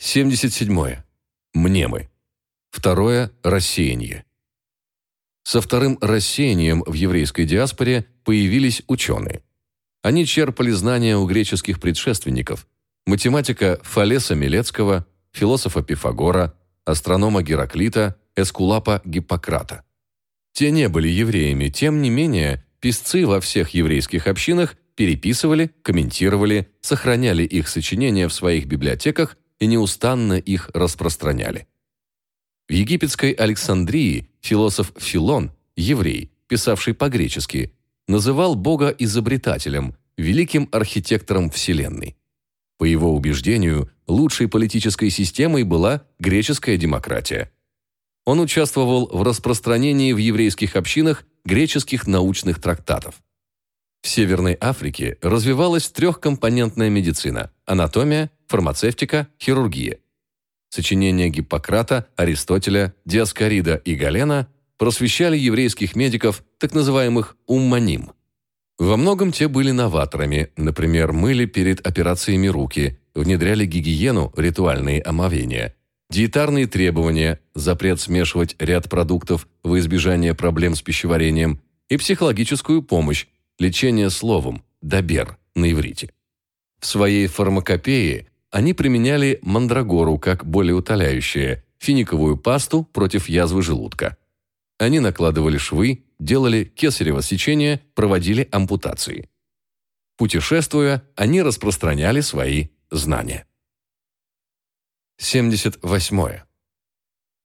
77. Мнемы. Второе – рассеяние. Со вторым рассеянием в еврейской диаспоре появились ученые. Они черпали знания у греческих предшественников, математика Фалеса Милецкого, философа Пифагора, астронома Гераклита, эскулапа Гиппократа. Те не были евреями, тем не менее, писцы во всех еврейских общинах переписывали, комментировали, сохраняли их сочинения в своих библиотеках и неустанно их распространяли. В египетской Александрии философ Филон, еврей, писавший по-гречески, называл Бога изобретателем, великим архитектором Вселенной. По его убеждению, лучшей политической системой была греческая демократия. Он участвовал в распространении в еврейских общинах греческих научных трактатов. В Северной Африке развивалась трехкомпонентная медицина – анатомия, фармацевтика, хирургия. Сочинения Гиппократа, Аристотеля, Диаскорида и Галена просвещали еврейских медиков, так называемых «умманим». Во многом те были новаторами, например, мыли перед операциями руки, внедряли гигиену, ритуальные омовения, диетарные требования, запрет смешивать ряд продуктов во избежание проблем с пищеварением и психологическую помощь, лечение словом, добер на иврите. В своей фармакопее они применяли мандрагору как болеутоляющее, финиковую пасту против язвы желудка. Они накладывали швы, делали кесарево сечение, проводили ампутации. Путешествуя, они распространяли свои знания. 78.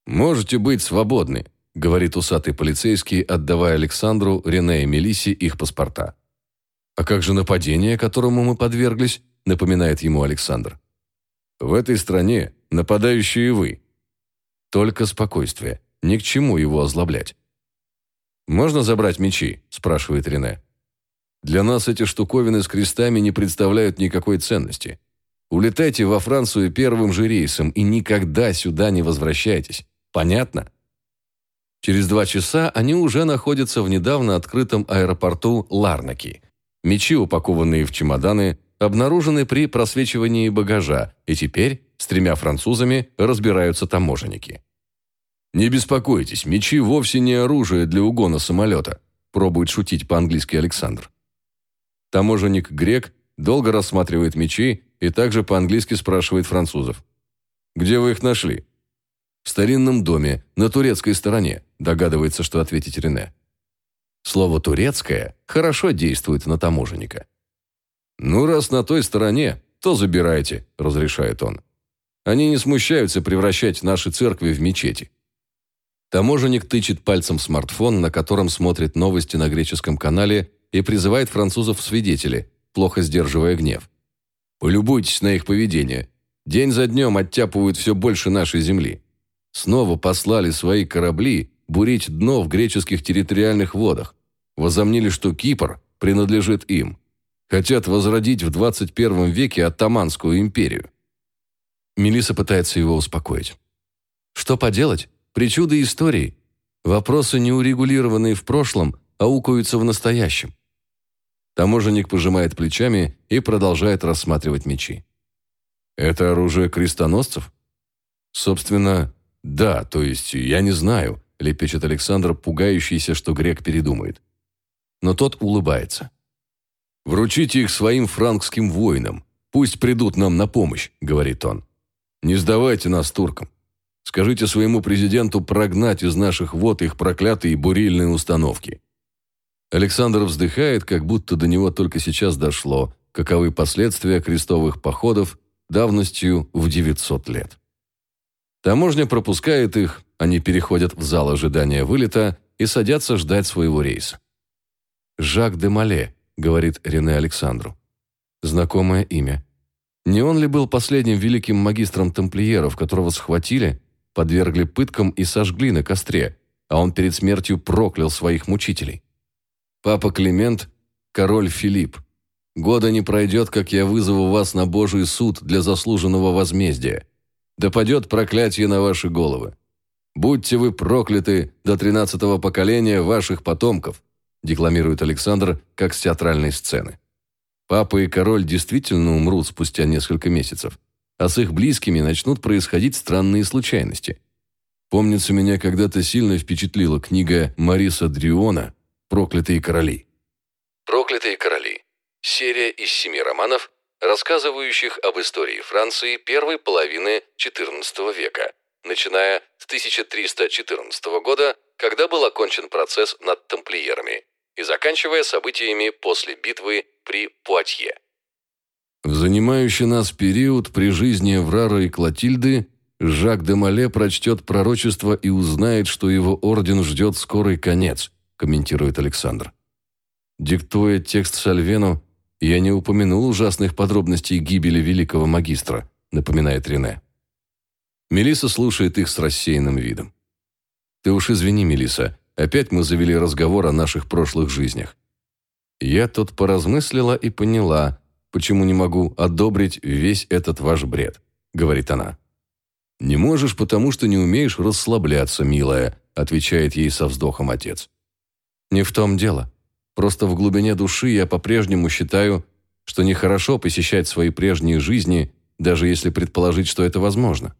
«Можете быть свободны», – говорит усатый полицейский, отдавая Александру, Рене и Мелиссе их паспорта. «А как же нападение, которому мы подверглись?» – напоминает ему Александр. В этой стране нападающие вы. Только спокойствие. Ни к чему его озлоблять. «Можно забрать мечи?» – спрашивает Рене. «Для нас эти штуковины с крестами не представляют никакой ценности. Улетайте во Францию первым же рейсом и никогда сюда не возвращайтесь. Понятно?» Через два часа они уже находятся в недавно открытом аэропорту Ларнаки. Мечи, упакованные в чемоданы, обнаружены при просвечивании багажа, и теперь с тремя французами разбираются таможенники. «Не беспокойтесь, мечи вовсе не оружие для угона самолета», пробует шутить по-английски Александр. Таможенник Грек долго рассматривает мечи и также по-английски спрашивает французов. «Где вы их нашли?» «В старинном доме, на турецкой стороне», догадывается, что ответить Рене. Слово «турецкое» хорошо действует на таможенника. «Ну, раз на той стороне, то забирайте», – разрешает он. «Они не смущаются превращать наши церкви в мечети». Таможенник тычет пальцем смартфон, на котором смотрит новости на греческом канале и призывает французов в свидетели, плохо сдерживая гнев. «Полюбуйтесь на их поведение. День за днем оттяпывают все больше нашей земли. Снова послали свои корабли бурить дно в греческих территориальных водах. Возомнили, что Кипр принадлежит им. Хотят возродить в 21 веке Оттоманскую империю. Мелиса пытается его успокоить. Что поделать? Причуды истории. Вопросы, не урегулированные в прошлом, аукаются в настоящем. Таможенник пожимает плечами и продолжает рассматривать мечи. Это оружие крестоносцев? Собственно, да, то есть я не знаю, лепечет Александр, пугающийся, что грек передумает. Но тот улыбается. «Вручите их своим франкским воинам. Пусть придут нам на помощь», — говорит он. «Не сдавайте нас туркам. Скажите своему президенту прогнать из наших вод их проклятые бурильные установки». Александр вздыхает, как будто до него только сейчас дошло, каковы последствия крестовых походов давностью в 900 лет. Таможня пропускает их, они переходят в зал ожидания вылета и садятся ждать своего рейса. Жак де Мале, – говорит Рене Александру. Знакомое имя. Не он ли был последним великим магистром тамплиеров, которого схватили, подвергли пыткам и сожгли на костре, а он перед смертью проклял своих мучителей? Папа Климент, король Филипп. Года не пройдет, как я вызову вас на Божий суд для заслуженного возмездия. Да падет проклятие на ваши головы. Будьте вы прокляты до тринадцатого поколения ваших потомков декламирует Александр, как с театральной сцены. Папа и король действительно умрут спустя несколько месяцев. а с их близкими начнут происходить странные случайности. Помнится, меня когда-то сильно впечатлила книга Мариса Дриона «Проклятые короли». «Проклятые короли» – серия из семи романов, рассказывающих об истории Франции первой половины XIV века, начиная с 1314 года, когда был окончен процесс над тамплиерами, и заканчивая событиями после битвы при Пуатье. В занимающий нас период при жизни Эврара и Клотильды Жак де Мале прочтет пророчество и узнает, что его орден ждет скорый конец, комментирует Александр. Диктуя текст Сальвену, я не упомянул ужасных подробностей гибели великого магистра, напоминает Рене. Мелиса слушает их с рассеянным видом. Ты уж извини, Мелиса, опять мы завели разговор о наших прошлых жизнях. Я тут поразмыслила и поняла, почему не могу одобрить весь этот ваш бред, говорит она. Не можешь, потому что не умеешь расслабляться, милая, отвечает ей со вздохом отец. Не в том дело. Просто в глубине души я по-прежнему считаю, что нехорошо посещать свои прежние жизни, даже если предположить, что это возможно.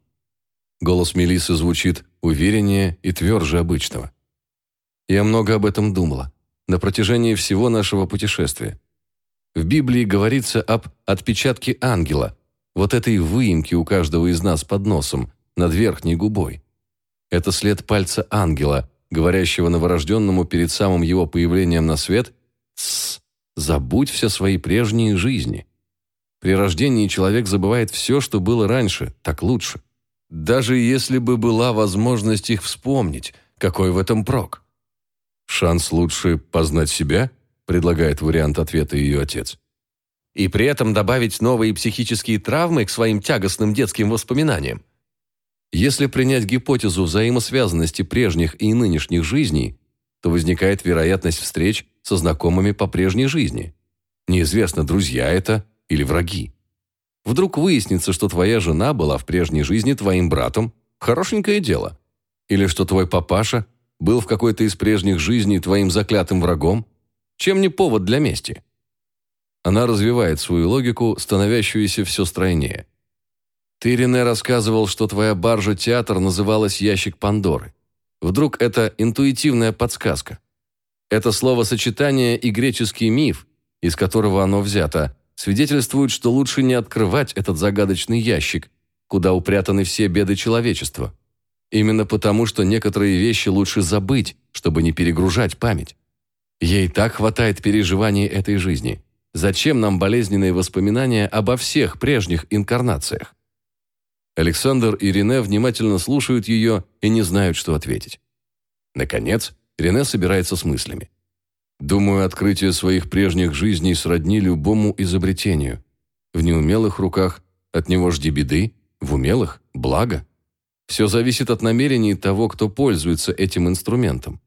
Голос Мелисы звучит увереннее и тверже обычного. Я много об этом думала на протяжении всего нашего путешествия. В Библии говорится об отпечатке ангела, вот этой выемке у каждого из нас под носом, над верхней губой. Это след пальца ангела, говорящего новорожденному перед самым его появлением на свет «Тссс, забудь все свои прежние жизни». При рождении человек забывает все, что было раньше, так лучше. Даже если бы была возможность их вспомнить, какой в этом прок? «Шанс лучше познать себя?» – предлагает вариант ответа ее отец. «И при этом добавить новые психические травмы к своим тягостным детским воспоминаниям. Если принять гипотезу взаимосвязанности прежних и нынешних жизней, то возникает вероятность встреч со знакомыми по прежней жизни. Неизвестно, друзья это или враги. Вдруг выяснится, что твоя жена была в прежней жизни твоим братом. Хорошенькое дело. Или что твой папаша был в какой-то из прежних жизней твоим заклятым врагом. Чем не повод для мести? Она развивает свою логику, становящуюся все стройнее. Ты, Рене, рассказывал, что твоя баржа-театр называлась «Ящик Пандоры». Вдруг это интуитивная подсказка. Это словосочетание и греческий миф, из которого оно взято, свидетельствуют, что лучше не открывать этот загадочный ящик, куда упрятаны все беды человечества. Именно потому, что некоторые вещи лучше забыть, чтобы не перегружать память. Ей так хватает переживаний этой жизни. Зачем нам болезненные воспоминания обо всех прежних инкарнациях? Александр и Рене внимательно слушают ее и не знают, что ответить. Наконец, Рене собирается с мыслями. Думаю, открытие своих прежних жизней сродни любому изобретению. В неумелых руках от него жди беды, в умелых – благо. Все зависит от намерений того, кто пользуется этим инструментом.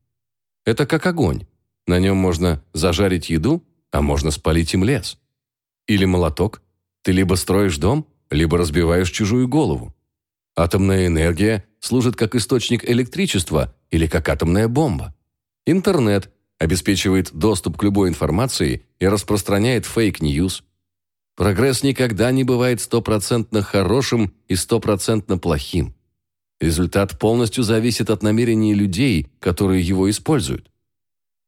Это как огонь. На нем можно зажарить еду, а можно спалить им лес. Или молоток. Ты либо строишь дом, либо разбиваешь чужую голову. Атомная энергия служит как источник электричества или как атомная бомба. Интернет обеспечивает доступ к любой информации и распространяет фейк-ньюс. Прогресс никогда не бывает стопроцентно хорошим и стопроцентно плохим. Результат полностью зависит от намерений людей, которые его используют.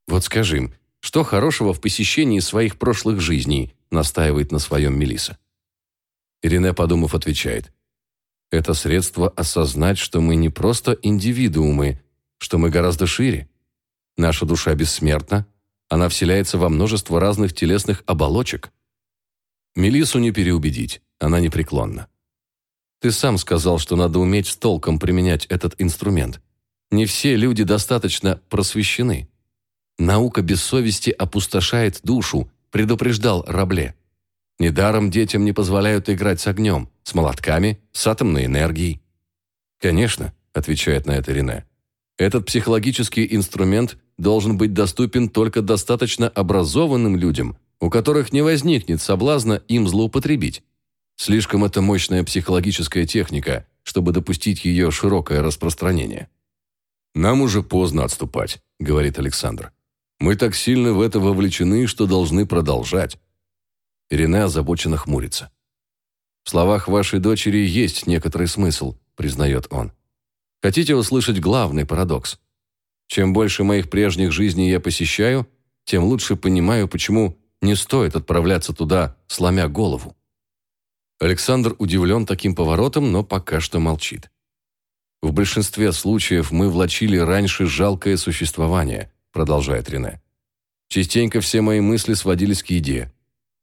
Вот скажи им, что хорошего в посещении своих прошлых жизней, настаивает на своем Мелиса. Ирине, подумав, отвечает. Это средство осознать, что мы не просто индивидуумы, что мы гораздо шире. Наша душа бессмертна, она вселяется во множество разных телесных оболочек. Мелису не переубедить, она непреклонна. Ты сам сказал, что надо уметь с толком применять этот инструмент. Не все люди достаточно просвещены. Наука без совести опустошает душу, предупреждал Рабле. Недаром детям не позволяют играть с огнем, с молотками, с атомной энергией. Конечно, отвечает на это Рене. Этот психологический инструмент должен быть доступен только достаточно образованным людям, у которых не возникнет соблазна им злоупотребить. Слишком это мощная психологическая техника, чтобы допустить ее широкое распространение. «Нам уже поздно отступать», — говорит Александр. «Мы так сильно в это вовлечены, что должны продолжать». Рене озабоченно хмурится. В словах вашей дочери есть некоторый смысл, признает он. Хотите услышать главный парадокс? Чем больше моих прежних жизней я посещаю, тем лучше понимаю, почему не стоит отправляться туда, сломя голову. Александр удивлен таким поворотом, но пока что молчит. В большинстве случаев мы влачили раньше жалкое существование, продолжает Рене. Частенько все мои мысли сводились к еде.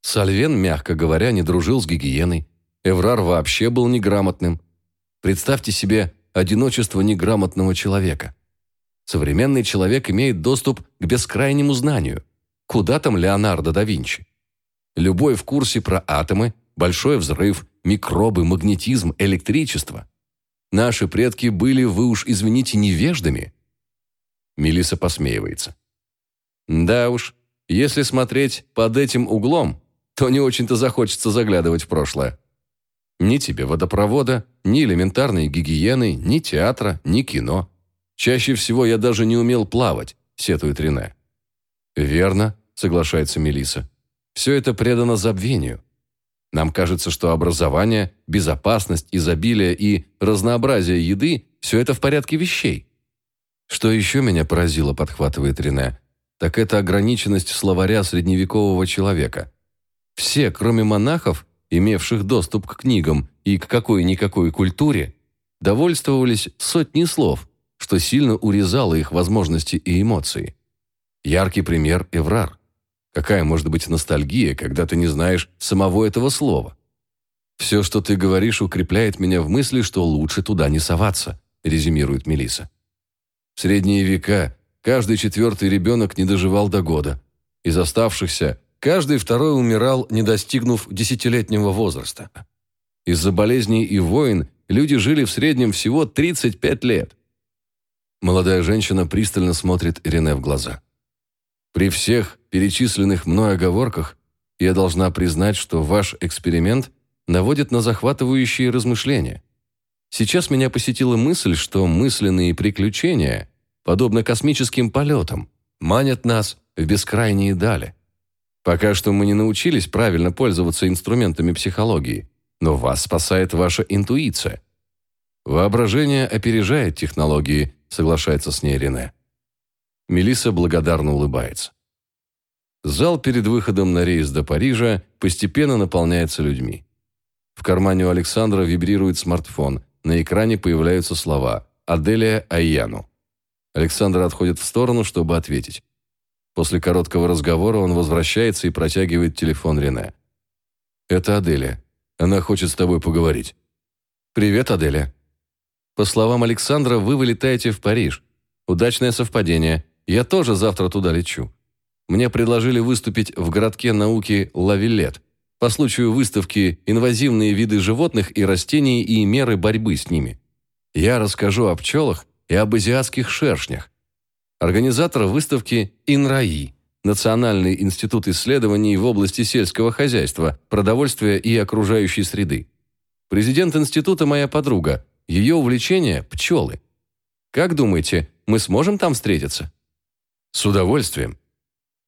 Сальвен, мягко говоря, не дружил с гигиеной. Эврар вообще был неграмотным. Представьте себе одиночество неграмотного человека. Современный человек имеет доступ к бескрайнему знанию. Куда там Леонардо да Винчи? Любой в курсе про атомы, большой взрыв, микробы, магнетизм, электричество. Наши предки были, вы уж извините, невеждами. Мелиса посмеивается. Да уж, если смотреть под этим углом, то не очень-то захочется заглядывать в прошлое. Ни тебе водопровода, ни элементарной гигиены, ни театра, ни кино. Чаще всего я даже не умел плавать, сетует Рене. Верно, соглашается Мелиса. Все это предано забвению. Нам кажется, что образование, безопасность, изобилие и разнообразие еды – все это в порядке вещей. Что еще меня поразило, подхватывает Рене, так это ограниченность словаря средневекового человека. Все, кроме монахов, имевших доступ к книгам и к какой-никакой культуре, довольствовались сотней слов, что сильно урезало их возможности и эмоции. Яркий пример – Эврар. Какая может быть ностальгия, когда ты не знаешь самого этого слова? «Все, что ты говоришь, укрепляет меня в мысли, что лучше туда не соваться», – резюмирует Мелиса. В средние века каждый четвертый ребенок не доживал до года. Из оставшихся каждый второй умирал, не достигнув десятилетнего возраста. Из-за болезней и войн люди жили в среднем всего 35 лет. Молодая женщина пристально смотрит Ирене в глаза. При всех перечисленных мной оговорках я должна признать, что ваш эксперимент наводит на захватывающие размышления. Сейчас меня посетила мысль, что мысленные приключения, подобно космическим полетам, манят нас в бескрайние дали. Пока что мы не научились правильно пользоваться инструментами психологии, но вас спасает ваша интуиция. Воображение опережает технологии, соглашается с ней Рене. Мелисса благодарно улыбается. Зал перед выходом на рейс до Парижа постепенно наполняется людьми. В кармане у Александра вибрирует смартфон, на экране появляются слова «Аделия Айяну». Александр отходит в сторону, чтобы ответить. После короткого разговора он возвращается и протягивает телефон Рене. «Это Аделия. Она хочет с тобой поговорить». «Привет, Аделия». По словам Александра, вы вылетаете в Париж. Удачное совпадение. Я тоже завтра туда лечу. Мне предложили выступить в городке науки Лавилет по случаю выставки «Инвазивные виды животных и растений и меры борьбы с ними». Я расскажу о пчелах и об азиатских шершнях. Организатор выставки «Инраи» Национальный институт исследований в области сельского хозяйства, продовольствия и окружающей среды. Президент института моя подруга. Ее увлечение – пчелы. Как думаете, мы сможем там встретиться? С удовольствием.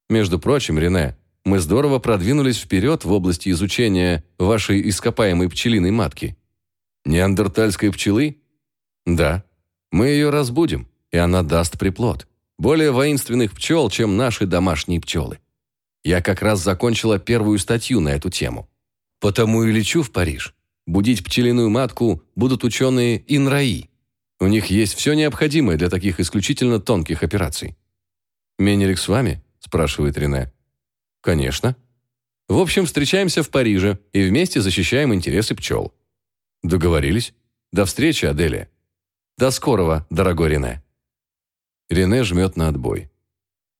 Между прочим, Рене, мы здорово продвинулись вперед в области изучения вашей ископаемой пчелиной матки. Неандертальской пчелы? Да. Мы ее разбудим, и она даст приплод. Более воинственных пчел, чем наши домашние пчелы. Я как раз закончила первую статью на эту тему. Потому и лечу в Париж. Будить пчелиную матку будут ученые Инраи. У них есть все необходимое для таких исключительно тонких операций. «Менелик с вами?» – спрашивает Рене. Конечно. В общем, встречаемся в Париже и вместе защищаем интересы пчел. Договорились? До встречи, Аделия. До скорого, дорогой Рене. Рене жмет на отбой.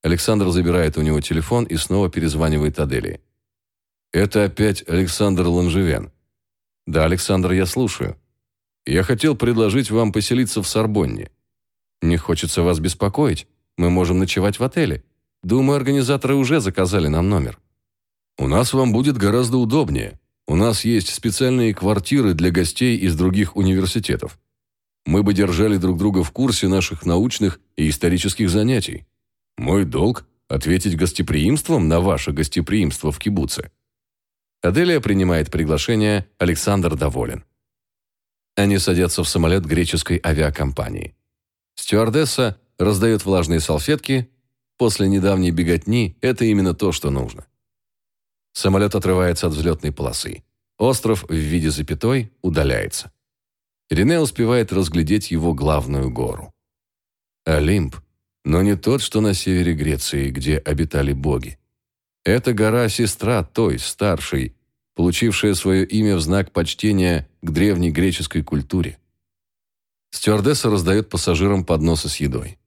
Александр забирает у него телефон и снова перезванивает Аделии. «Это опять Александр Ланжевен». «Да, Александр, я слушаю. Я хотел предложить вам поселиться в Сорбонне. Не хочется вас беспокоить. Мы можем ночевать в отеле. Думаю, организаторы уже заказали нам номер. У нас вам будет гораздо удобнее. У нас есть специальные квартиры для гостей из других университетов. Мы бы держали друг друга в курсе наших научных и исторических занятий. Мой долг – ответить гостеприимством на ваше гостеприимство в кибуце. Аделия принимает приглашение, Александр доволен. Они садятся в самолет греческой авиакомпании. Стюардесса раздает влажные салфетки. После недавней беготни это именно то, что нужно. Самолет отрывается от взлетной полосы. Остров в виде запятой удаляется. Рене успевает разглядеть его главную гору. Олимп, но не тот, что на севере Греции, где обитали боги. Это гора-сестра той, старшей, получившая свое имя в знак почтения к древней греческой культуре. Стюардесса раздает пассажирам подносы с едой.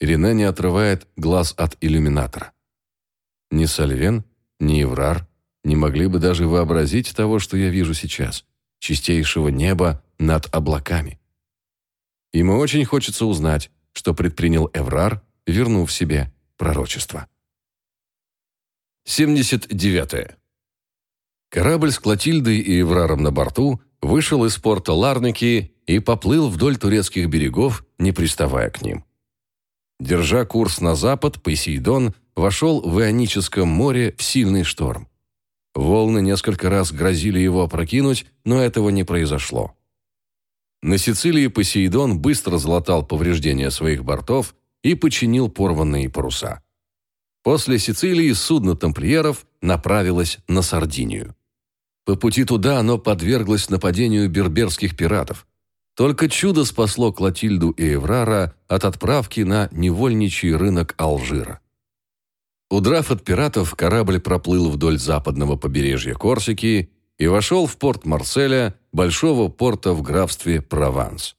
Рене не отрывает глаз от иллюминатора. Ни Сальвен, ни Еврар не могли бы даже вообразить того, что я вижу сейчас, чистейшего неба над облаками. Ему очень хочется узнать, что предпринял Эврар, вернув себе пророчество. 79. -е. Корабль с Клотильдой и Эвраром на борту вышел из порта Ларники и поплыл вдоль турецких берегов, не приставая к ним. Держа курс на запад, Посейдон вошел в Ионическом море в сильный шторм. Волны несколько раз грозили его опрокинуть, но этого не произошло. На Сицилии Посейдон быстро залатал повреждения своих бортов и починил порванные паруса. После Сицилии судно тамплиеров направилось на Сардинию. По пути туда оно подверглось нападению берберских пиратов. Только чудо спасло Клотильду и Эврара от отправки на невольничий рынок Алжира. Удрав от пиратов, корабль проплыл вдоль западного побережья Корсики и вошел в порт Марселя, большого порта в графстве Прованс.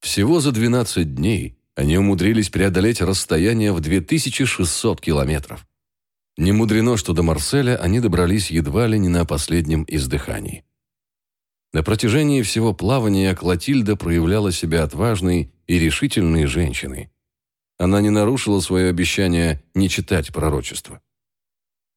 Всего за 12 дней они умудрились преодолеть расстояние в 2600 километров. Не мудрено, что до Марселя они добрались едва ли не на последнем издыхании. На протяжении всего плавания Клотильда проявляла себя отважной и решительной женщиной. Она не нарушила свое обещание не читать пророчество.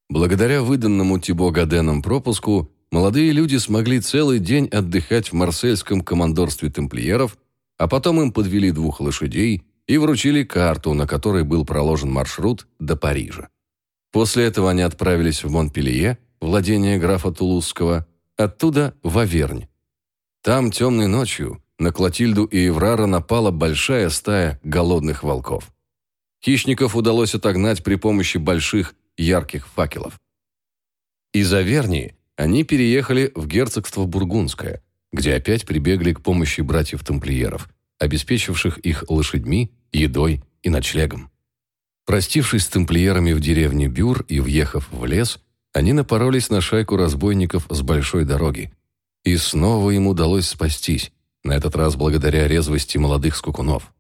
Благодаря выданному Тибо Гаденом пропуску молодые люди смогли целый день отдыхать в марсельском командорстве тамплиеров, а потом им подвели двух лошадей и вручили карту, на которой был проложен маршрут до Парижа. После этого они отправились в Монпелье, владение графа Тулузского, оттуда в Авернь. Там темной ночью на Клотильду и Еврара напала большая стая голодных волков. Хищников удалось отогнать при помощи больших ярких факелов. Из Авернии они переехали в герцогство Бургундское, где опять прибегли к помощи братьев-тамплиеров, обеспечивших их лошадьми, едой и ночлегом. Простившись с тамплиерами в деревне Бюр и въехав в лес, они напоролись на шайку разбойников с большой дороги. И снова им удалось спастись, на этот раз благодаря резвости молодых скукунов.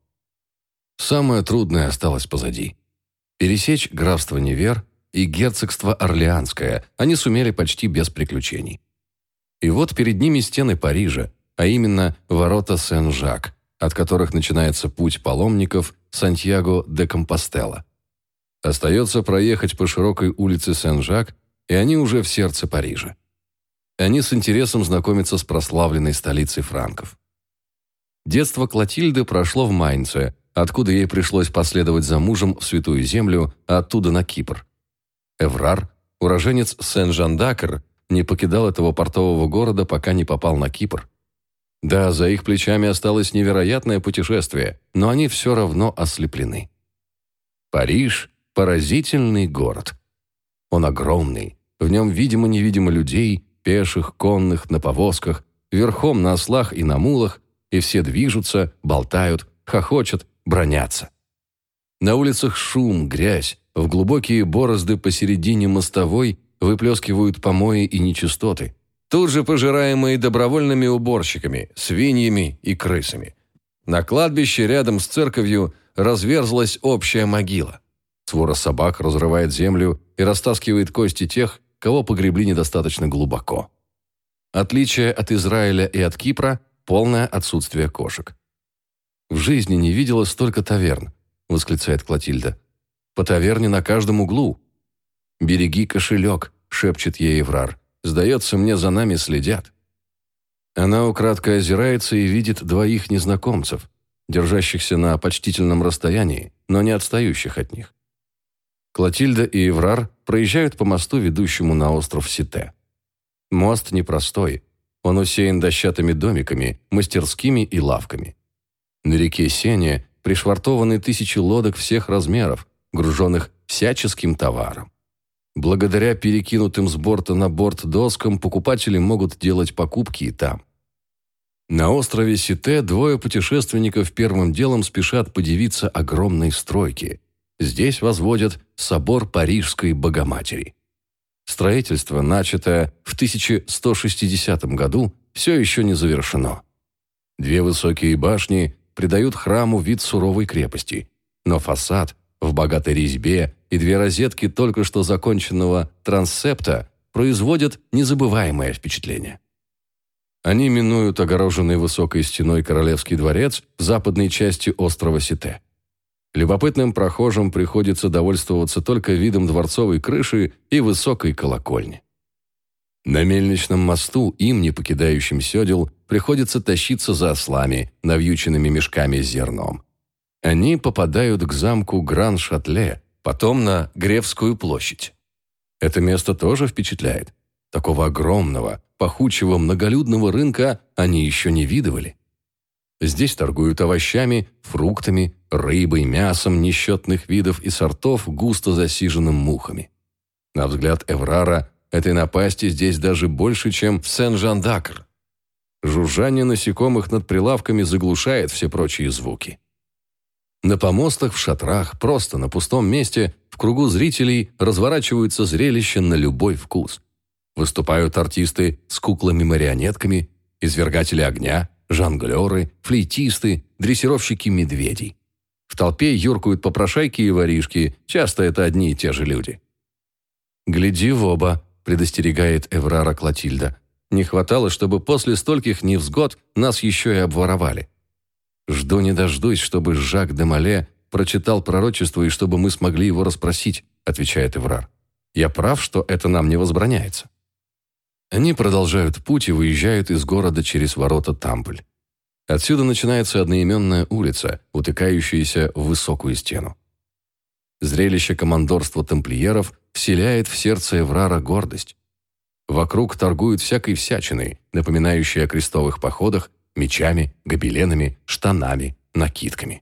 Самое трудное осталось позади. Пересечь графство Невер и герцогство Орлеанское они сумели почти без приключений. И вот перед ними стены Парижа, а именно ворота Сен-Жак, от которых начинается путь паломников Сантьяго де Компостела. Остается проехать по широкой улице Сен-Жак, и они уже в сердце Парижа. Они с интересом знакомятся с прославленной столицей франков. Детство Клотильды прошло в Майнце, откуда ей пришлось последовать за мужем в Святую Землю, а оттуда на Кипр. Эврар, уроженец Сен-Жан-Дакр, не покидал этого портового города, пока не попал на Кипр. Да, за их плечами осталось невероятное путешествие, но они все равно ослеплены. Париж – поразительный город. Он огромный, в нем видимо-невидимо людей, пеших, конных, на повозках, верхом на ослах и на мулах, и все движутся, болтают, хохочут, бронятся. На улицах шум, грязь, в глубокие борозды посередине мостовой выплескивают помои и нечистоты тут же пожираемые добровольными уборщиками, свиньями и крысами. На кладбище рядом с церковью разверзлась общая могила. Свора собак разрывает землю и растаскивает кости тех, кого погребли недостаточно глубоко. Отличие от Израиля и от Кипра – полное отсутствие кошек. «В жизни не видела столько таверн», – восклицает Клотильда. «По таверне на каждом углу». «Береги кошелек», – шепчет ей Еврар. Сдается мне, за нами следят. Она украдкой озирается и видит двоих незнакомцев, держащихся на почтительном расстоянии, но не отстающих от них. Клотильда и Еврар проезжают по мосту, ведущему на остров Сите. Мост непростой. Он усеян дощатыми домиками, мастерскими и лавками. На реке Сене пришвартованы тысячи лодок всех размеров, груженных всяческим товаром. Благодаря перекинутым с борта на борт доскам покупатели могут делать покупки и там. На острове Сите двое путешественников первым делом спешат подивиться огромной стройке. Здесь возводят собор Парижской Богоматери. Строительство, начатое в 1160 году, все еще не завершено. Две высокие башни придают храму вид суровой крепости, но фасад в богатой резьбе и две розетки только что законченного трансепта производят незабываемое впечатление. Они минуют огороженный высокой стеной Королевский дворец в западной части острова Сите. Любопытным прохожим приходится довольствоваться только видом дворцовой крыши и высокой колокольни. На мельничном мосту им, не покидающим седел, приходится тащиться за ослами, навьюченными мешками с зерном. Они попадают к замку Гран-Шатле, потом на Гревскую площадь. Это место тоже впечатляет. Такого огромного, пахучего, многолюдного рынка они еще не видывали. Здесь торгуют овощами, фруктами, рыбой, мясом несчетных видов и сортов, густо засиженным мухами. На взгляд Эврара, этой напасти здесь даже больше, чем в Сен-Жан-Дакр. Жужжание насекомых над прилавками заглушает все прочие звуки. На помостах, в шатрах, просто на пустом месте, в кругу зрителей разворачиваются зрелища на любой вкус. Выступают артисты с куклами-марионетками, извергатели огня, жонглеры, флейтисты, дрессировщики медведей. В толпе юркают попрошайки и воришки, часто это одни и те же люди. «Гляди в оба», – предостерегает Эврара Клотильда. «Не хватало, чтобы после стольких невзгод нас еще и обворовали». Жду не дождусь, чтобы Жак де Мале прочитал пророчество и чтобы мы смогли его расспросить, отвечает Эврар. Я прав, что это нам не возбраняется. Они продолжают путь и выезжают из города через ворота Тампль. Отсюда начинается одноименная улица, утыкающаяся в высокую стену. Зрелище командорства тамплиеров вселяет в сердце Эврара гордость. Вокруг торгуют всякой всячиной, напоминающей о крестовых походах мечами, гобеленами, штанами, накидками.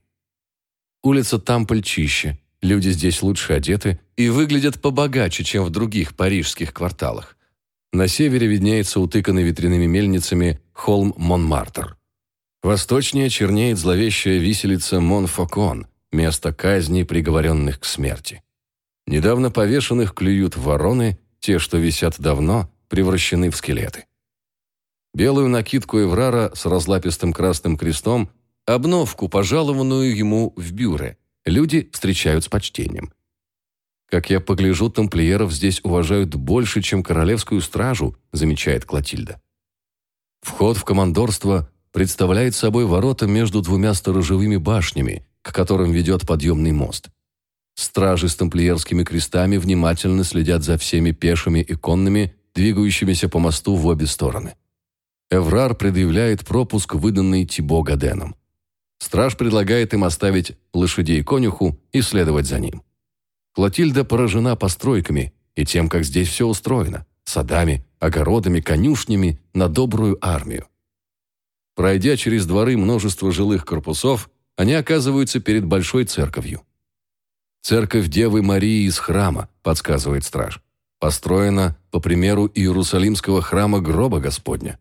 Улица Тамполь чище, люди здесь лучше одеты и выглядят побогаче, чем в других парижских кварталах. На севере виднеется утыканный ветряными мельницами холм Монмартр. Восточнее чернеет зловещая виселица Монфокон, место казни приговоренных к смерти. Недавно повешенных клюют вороны, те, что висят давно, превращены в скелеты белую накидку Эврара с разлапистым красным крестом, обновку, пожалованную ему в бюре, люди встречают с почтением. «Как я погляжу, тамплиеров здесь уважают больше, чем королевскую стражу», замечает Клотильда. Вход в командорство представляет собой ворота между двумя сторожевыми башнями, к которым ведет подъемный мост. Стражи с тамплиерскими крестами внимательно следят за всеми пешими и конными, двигающимися по мосту в обе стороны. Эврар предъявляет пропуск, выданный Тибо Гаденом. Страж предлагает им оставить лошадей конюху и следовать за ним. Клотильда поражена постройками и тем, как здесь все устроено – садами, огородами, конюшнями на добрую армию. Пройдя через дворы множества жилых корпусов, они оказываются перед большой церковью. «Церковь Девы Марии из храма», – подсказывает страж. Построена по примеру Иерусалимского храма гроба Господня.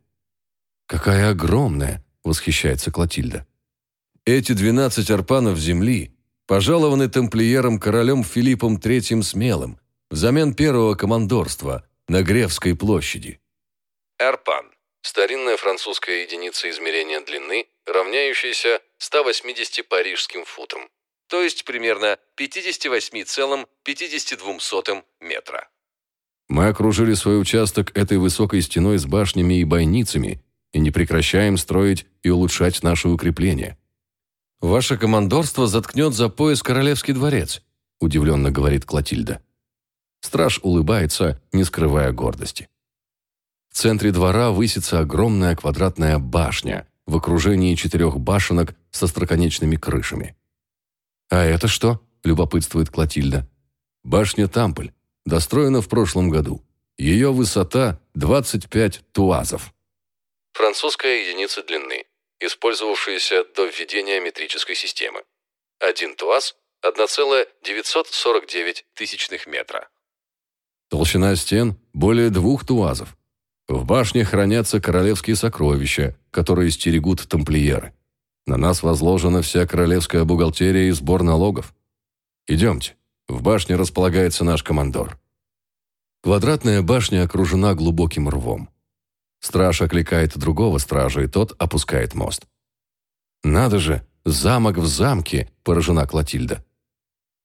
«Какая огромная!» – восхищается Клотильда. Эти двенадцать арпанов земли пожалованы тамплиером королем Филиппом III Смелым взамен первого командорства на Гревской площади. Арпан – старинная французская единица измерения длины, равняющаяся 180 парижским футам, то есть примерно 58,52 метра. Мы окружили свой участок этой высокой стеной с башнями и бойницами, и не прекращаем строить и улучшать наши укрепления. Ваше командорство заткнет за пояс Королевский дворец, удивленно говорит Клотильда. Страж улыбается, не скрывая гордости. В центре двора высится огромная квадратная башня в окружении четырех башенок со строконечными крышами. «А это что?» – любопытствует Клотильда. «Башня Тамполь, достроена в прошлом году. Ее высота 25 туазов. Французская единица длины, использовавшаяся до введения метрической системы. Один туаз – 1,949 тысячных метра. Толщина стен – более двух туазов. В башне хранятся королевские сокровища, которые стерегут тамплиеры. На нас возложена вся королевская бухгалтерия и сбор налогов. Идемте. В башне располагается наш командор. Квадратная башня окружена глубоким рвом. Страж окликает другого стража, и тот опускает мост. «Надо же, замок в замке!» – поражена Клотильда.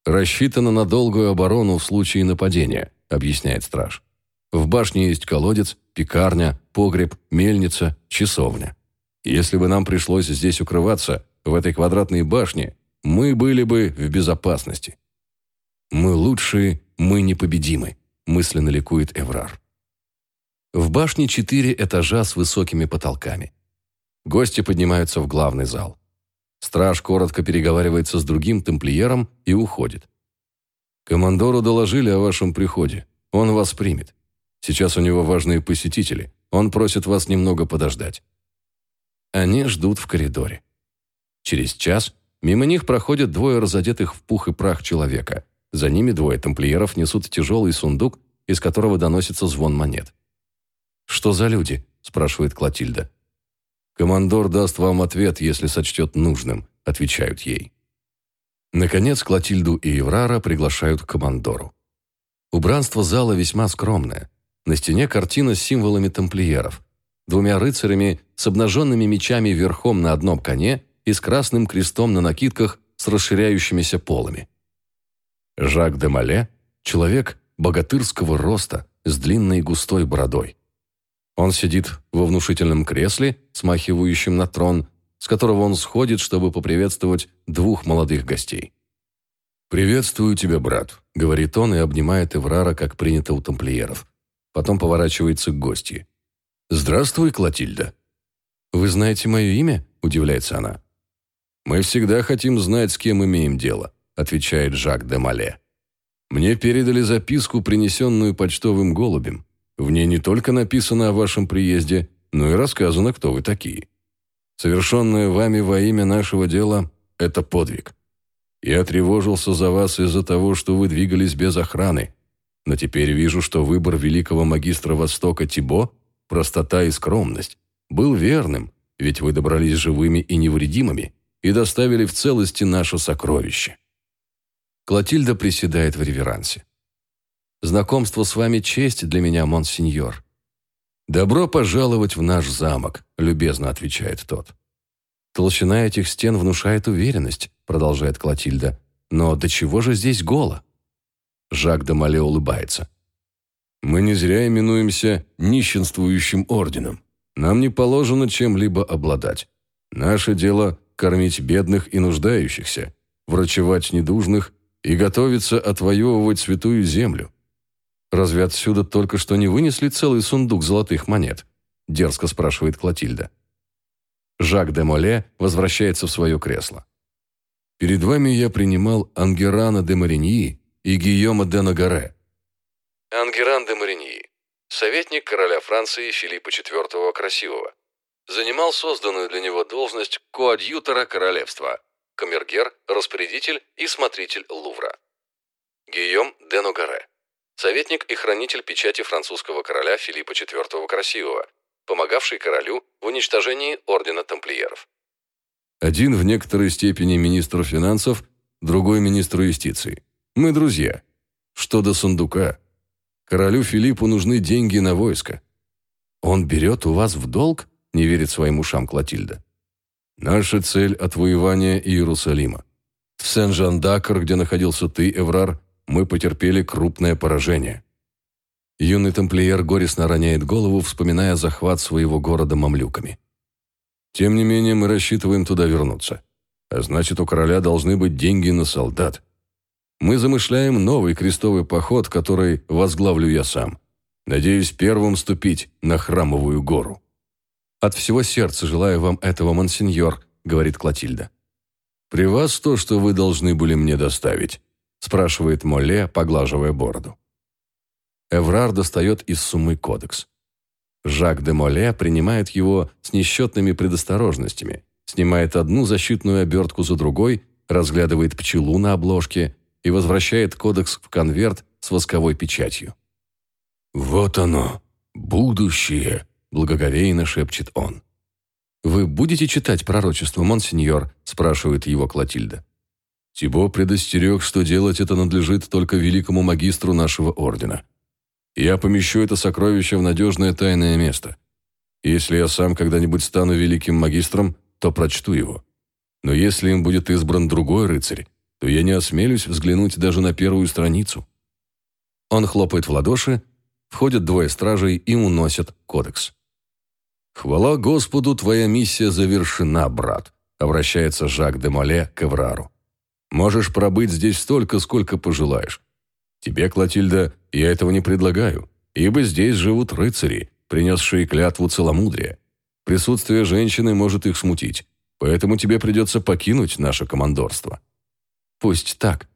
«Рассчитано на долгую оборону в случае нападения», – объясняет страж. «В башне есть колодец, пекарня, погреб, мельница, часовня. Если бы нам пришлось здесь укрываться, в этой квадратной башне, мы были бы в безопасности. Мы лучшие, мы непобедимы, мысленно ликует Эврар. В башне четыре этажа с высокими потолками. Гости поднимаются в главный зал. Страж коротко переговаривается с другим тамплиером и уходит. Командору доложили о вашем приходе. Он вас примет. Сейчас у него важные посетители. Он просит вас немного подождать. Они ждут в коридоре. Через час мимо них проходят двое разодетых в пух и прах человека. За ними двое тамплиеров несут тяжелый сундук, из которого доносится звон монет. «Что за люди?» – спрашивает Клотильда. «Командор даст вам ответ, если сочтет нужным», – отвечают ей. Наконец Клотильду и Еврара приглашают к командору. Убранство зала весьма скромное. На стене картина с символами тамплиеров двумя рыцарями с обнаженными мечами верхом на одном коне и с красным крестом на накидках с расширяющимися полами. Жак де Мале – человек богатырского роста с длинной густой бородой. Он сидит во внушительном кресле, смахивающем на трон, с которого он сходит, чтобы поприветствовать двух молодых гостей. «Приветствую тебя, брат», — говорит он и обнимает Эврара, как принято у тамплиеров. Потом поворачивается к гостье. «Здравствуй, Клотильда». «Вы знаете мое имя?» – удивляется она. «Мы всегда хотим знать, с кем имеем дело», – отвечает Жак де Мале. «Мне передали записку, принесенную почтовым голубем. В ней не только написано о вашем приезде, но и рассказано, кто вы такие. Совершенное вами во имя нашего дела – это подвиг. Я тревожился за вас из-за того, что вы двигались без охраны, но теперь вижу, что выбор великого магистра Востока Тибо простота и скромность, был верным, ведь вы добрались живыми и невредимыми и доставили в целости наше сокровище. Клотильда приседает в реверансе. «Знакомство с вами честь для меня, монсеньор». «Добро пожаловать в наш замок», – любезно отвечает тот. «Толщина этих стен внушает уверенность», – продолжает Клотильда. «Но до чего же здесь голо?» Жак де Мале улыбается. Мы не зря именуемся нищенствующим орденом. Нам не положено чем-либо обладать. Наше дело – кормить бедных и нуждающихся, врачевать недужных и готовиться отвоевывать святую землю. Разве отсюда только что не вынесли целый сундук золотых монет? Дерзко спрашивает Клотильда. Жак де Моле возвращается в свое кресло. Перед вами я принимал Ангерана де Мариньи и Гийома де Нагаре, Ангеран де Мариньи, советник короля Франции Филиппа IV Красивого. Занимал созданную для него должность коадьютора королевства, камергер, распорядитель и смотритель Лувра. Гийом де Ногаре, советник и хранитель печати французского короля Филиппа IV Красивого, помогавший королю в уничтожении ордена тамплиеров. Один в некоторой степени министр финансов, другой министр юстиции. Мы друзья. Что до сундука, Королю Филиппу нужны деньги на войско. Он берет у вас в долг? Не верит своим ушам Клотильда. Наша цель – отвоевание Иерусалима. В Сен-Жан-Дакр, где находился ты, Эврар, мы потерпели крупное поражение. Юный тамплиер горестно роняет голову, вспоминая захват своего города мамлюками. Тем не менее, мы рассчитываем туда вернуться. А значит, у короля должны быть деньги на солдат. Мы замышляем новый крестовый поход, который возглавлю я сам. Надеюсь первым ступить на храмовую гору. От всего сердца желаю вам этого, монсеньор, говорит Клотильда. При вас то, что вы должны были мне доставить, спрашивает Молле, поглаживая бороду. Эврар достает из суммы кодекс. Жак де Моле принимает его с несчетными предосторожностями, снимает одну защитную обертку за другой, разглядывает пчелу на обложке и возвращает кодекс в конверт с восковой печатью. «Вот оно, будущее!» – благоговейно шепчет он. «Вы будете читать пророчество, монсеньор?» – спрашивает его Клотильда. Тибо предостерег, что делать это надлежит только великому магистру нашего ордена. Я помещу это сокровище в надежное тайное место. Если я сам когда-нибудь стану великим магистром, то прочту его. Но если им будет избран другой рыцарь, то я не осмелюсь взглянуть даже на первую страницу. Он хлопает в ладоши, входят двое стражей и уносят кодекс. «Хвала Господу, твоя миссия завершена, брат», обращается Жак де Моле к Эврару. «Можешь пробыть здесь столько, сколько пожелаешь. Тебе, Клотильда, я этого не предлагаю, ибо здесь живут рыцари, принесшие клятву целомудрия. Присутствие женщины может их смутить, поэтому тебе придется покинуть наше командорство». «Пусть так,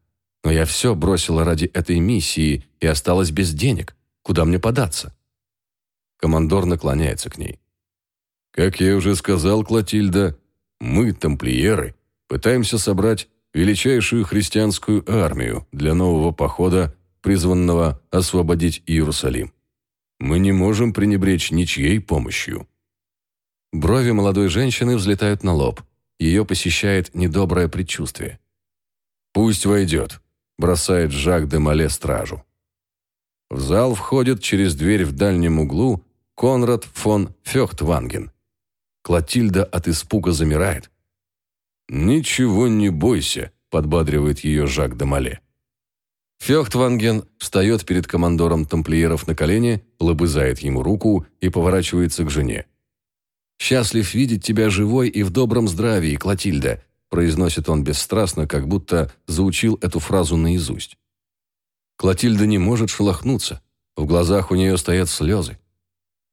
но я все бросила ради этой миссии и осталась без денег. Куда мне податься?» Командор наклоняется к ней. «Как я уже сказал, Клотильда, мы, тамплиеры, пытаемся собрать величайшую христианскую армию для нового похода, призванного освободить Иерусалим. Мы не можем пренебречь ничьей помощью». Брови молодой женщины взлетают на лоб. Ее посещает недоброе предчувствие. «Пусть войдет», – бросает Жак де Мале стражу. В зал входит через дверь в дальнем углу Конрад фон Фехтванген. Клотильда от испуга замирает. «Ничего не бойся», – подбадривает ее Жак де Мале. Фехтванген встает перед командором тамплиеров на колени, лобызает ему руку и поворачивается к жене. «Счастлив видеть тебя живой и в добром здравии, Клотильда», произносит он бесстрастно, как будто заучил эту фразу наизусть. Клотильда не может шелохнуться, в глазах у нее стоят слезы.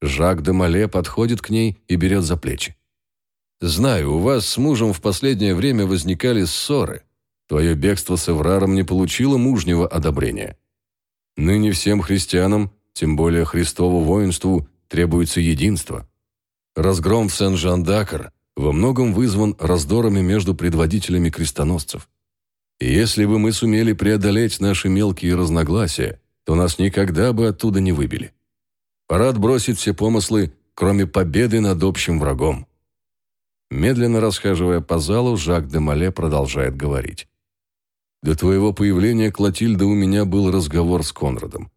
Жак де Мале подходит к ней и берет за плечи. «Знаю, у вас с мужем в последнее время возникали ссоры. Твое бегство с Эвраром не получило мужнего одобрения. Ныне всем христианам, тем более Христову воинству, требуется единство. Разгром в Сен-Жан-Дакар во многом вызван раздорами между предводителями крестоносцев. И если бы мы сумели преодолеть наши мелкие разногласия, то нас никогда бы оттуда не выбили. Пора отбросить все помыслы, кроме победы над общим врагом. Медленно расхаживая по залу, Жак де Мале продолжает говорить. «До твоего появления, Клотильда, у меня был разговор с Конрадом.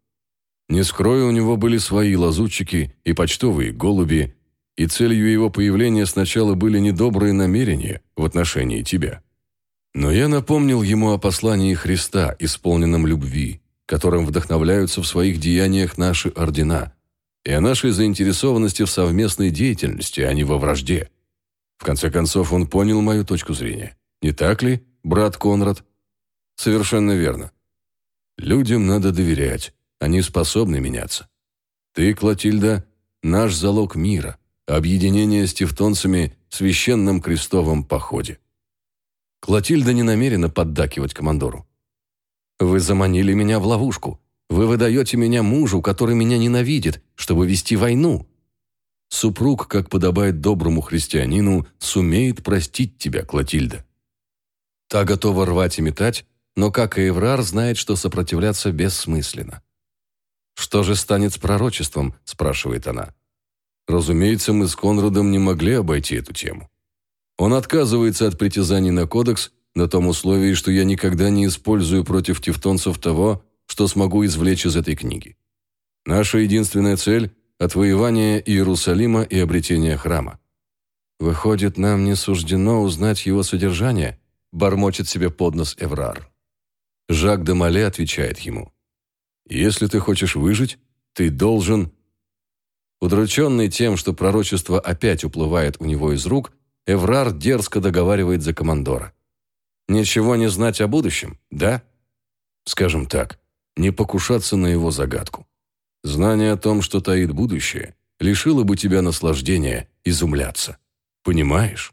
Не скрою, у него были свои лазутчики и почтовые голуби, и целью его появления сначала были недобрые намерения в отношении тебя. Но я напомнил ему о послании Христа, исполненном любви, которым вдохновляются в своих деяниях наши ордена, и о нашей заинтересованности в совместной деятельности, а не во вражде. В конце концов, он понял мою точку зрения. Не так ли, брат Конрад? Совершенно верно. Людям надо доверять, они способны меняться. Ты, Клотильда, наш залог мира – объединение с тевтонцами в священном крестовом походе. Клотильда не намерена поддакивать командору. «Вы заманили меня в ловушку. Вы выдаете меня мужу, который меня ненавидит, чтобы вести войну. Супруг, как подобает доброму христианину, сумеет простить тебя, Клотильда». Та готова рвать и метать, но, как и Эврар, знает, что сопротивляться бессмысленно. «Что же станет с пророчеством?» – спрашивает она. Разумеется, мы с Конрадом не могли обойти эту тему. Он отказывается от притязаний на кодекс на том условии, что я никогда не использую против тевтонцев того, что смогу извлечь из этой книги. Наша единственная цель – отвоевание Иерусалима и обретение храма. Выходит, нам не суждено узнать его содержание, бормочет себе под нос Эврар. Жак де Мале отвечает ему. Если ты хочешь выжить, ты должен Удрученный тем, что пророчество опять уплывает у него из рук, Эврар дерзко договаривает за командора. «Ничего не знать о будущем, да?» Скажем так, не покушаться на его загадку. Знание о том, что таит будущее, лишило бы тебя наслаждения изумляться. Понимаешь?